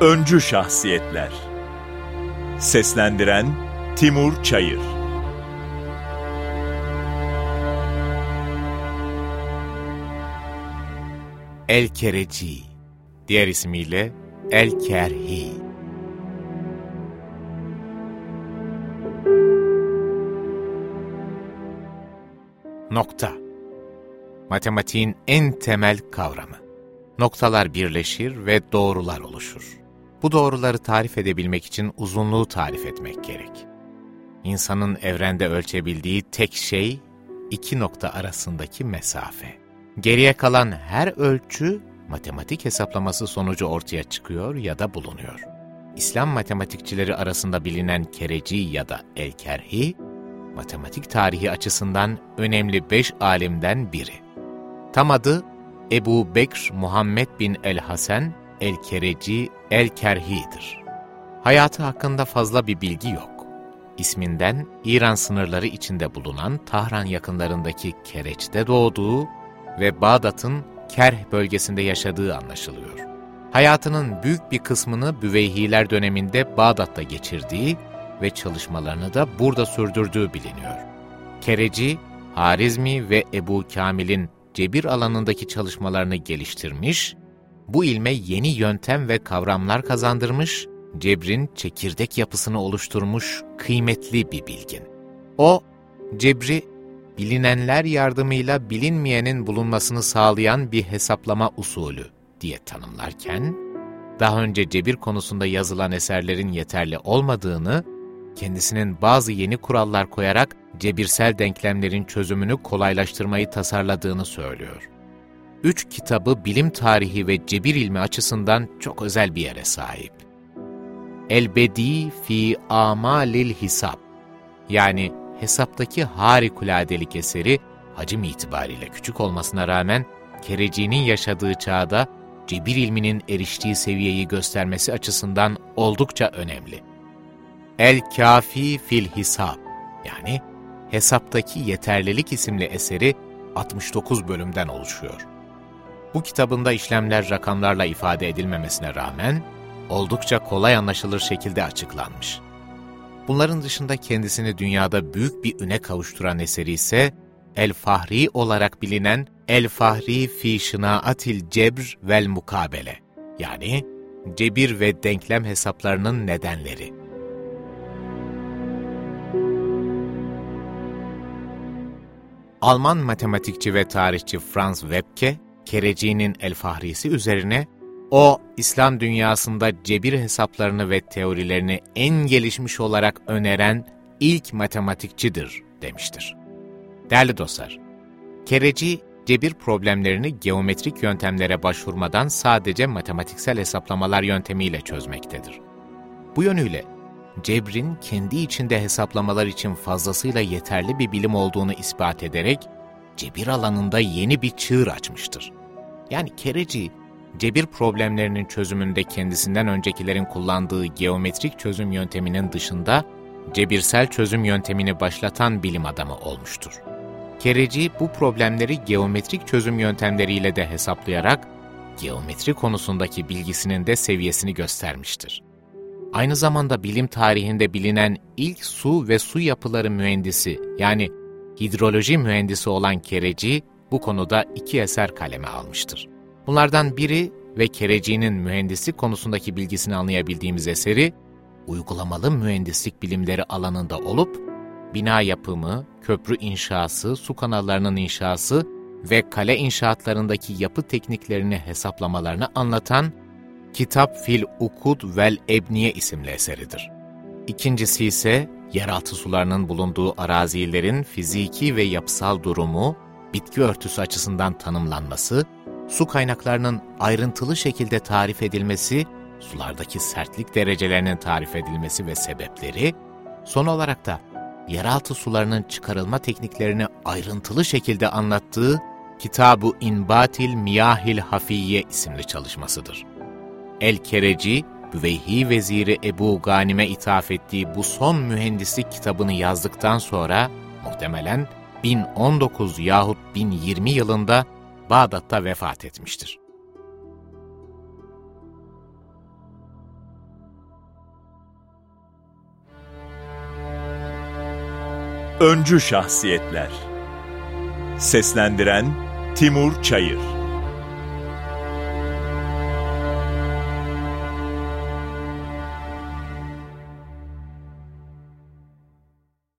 Öncü Şahsiyetler Seslendiren Timur Çayır El-Kereci, diğer ismiyle El-Kerhi. Nokta Matematiğin en temel kavramı. Noktalar birleşir ve doğrular oluşur. Bu doğruları tarif edebilmek için uzunluğu tarif etmek gerek. İnsanın evrende ölçebildiği tek şey, iki nokta arasındaki mesafe. Geriye kalan her ölçü, matematik hesaplaması sonucu ortaya çıkıyor ya da bulunuyor. İslam matematikçileri arasında bilinen kereci ya da el-kerhi, matematik tarihi açısından önemli beş alimden biri. Tam adı Ebu Bekr Muhammed bin el-Hasen el-Kereci el-Kerhi'dir. Hayatı hakkında fazla bir bilgi yok. İsminden İran sınırları içinde bulunan Tahran yakınlarındaki Kereç'te doğduğu ve Bağdat'ın Kerh bölgesinde yaşadığı anlaşılıyor. Hayatının büyük bir kısmını Büveyhiler döneminde Bağdat'ta geçirdiği ve çalışmalarını da burada sürdürdüğü biliniyor. Kereci, Harizmi ve Ebu Kamil'in cebir alanındaki çalışmalarını geliştirmiş, bu ilme yeni yöntem ve kavramlar kazandırmış, cebrin çekirdek yapısını oluşturmuş kıymetli bir bilgin. O, cebri bilinenler yardımıyla bilinmeyenin bulunmasını sağlayan bir hesaplama usulü diye tanımlarken, daha önce cebir konusunda yazılan eserlerin yeterli olmadığını, kendisinin bazı yeni kurallar koyarak cebirsel denklemlerin çözümünü kolaylaştırmayı tasarladığını söylüyor. Üç kitabı bilim tarihi ve cebir ilmi açısından çok özel bir yere sahip. Elbedi fi amalil hisab yani hesaptaki harikuladelik eseri hacim itibariyle küçük olmasına rağmen Kereci'nin yaşadığı çağda cebir ilminin eriştiği seviyeyi göstermesi açısından oldukça önemli. El-Kafi fil Hisab yani Hesaptaki Yeterlilik isimli eseri 69 bölümden oluşuyor. Bu kitabında işlemler rakamlarla ifade edilmemesine rağmen oldukça kolay anlaşılır şekilde açıklanmış. Bunların dışında kendisini dünyada büyük bir üne kavuşturan eseri ise El-Fahri olarak bilinen El-Fahri fi Şınaatil Cebr vel Mukabele yani cebir ve denklem hesaplarının nedenleri. Alman matematikçi ve tarihçi Franz Webke, Kereci'nin El Fahrisi üzerine o, İslam dünyasında cebir hesaplarını ve teorilerini en gelişmiş olarak öneren ilk matematikçidir demiştir. Değerli dostlar, Kereci, cebir problemlerini geometrik yöntemlere başvurmadan sadece matematiksel hesaplamalar yöntemiyle çözmektedir. Bu yönüyle cebrin kendi içinde hesaplamalar için fazlasıyla yeterli bir bilim olduğunu ispat ederek cebir alanında yeni bir çığır açmıştır. Yani Kereci, cebir problemlerinin çözümünde kendisinden öncekilerin kullandığı geometrik çözüm yönteminin dışında cebirsel çözüm yöntemini başlatan bilim adamı olmuştur. Kereci bu problemleri geometrik çözüm yöntemleriyle de hesaplayarak geometri konusundaki bilgisinin de seviyesini göstermiştir. Aynı zamanda bilim tarihinde bilinen ilk su ve su yapıları mühendisi yani hidroloji mühendisi olan Kereci bu konuda iki eser kaleme almıştır. Bunlardan biri ve Kereci'nin mühendislik konusundaki bilgisini anlayabildiğimiz eseri, uygulamalı mühendislik bilimleri alanında olup, bina yapımı, köprü inşası, su kanallarının inşası ve kale inşaatlarındaki yapı tekniklerini hesaplamalarını anlatan Kitap fil Ukud vel Ebniye isimli eseridir. İkincisi ise yeraltı sularının bulunduğu arazilerin fiziki ve yapısal durumu, bitki örtüsü açısından tanımlanması, su kaynaklarının ayrıntılı şekilde tarif edilmesi, sulardaki sertlik derecelerinin tarif edilmesi ve sebepleri, son olarak da yeraltı sularının çıkarılma tekniklerini ayrıntılı şekilde anlattığı Kitab-ı İnbatil Miyahil Hafiye isimli çalışmasıdır. El-Kereci, Hüveyhi veziri Ebu Ganim'e ithaf ettiği bu son mühendislik kitabını yazdıktan sonra muhtemelen 1019 yahut 1020 yılında Bağdat'ta vefat etmiştir. Öncü Şahsiyetler Seslendiren Timur Çayır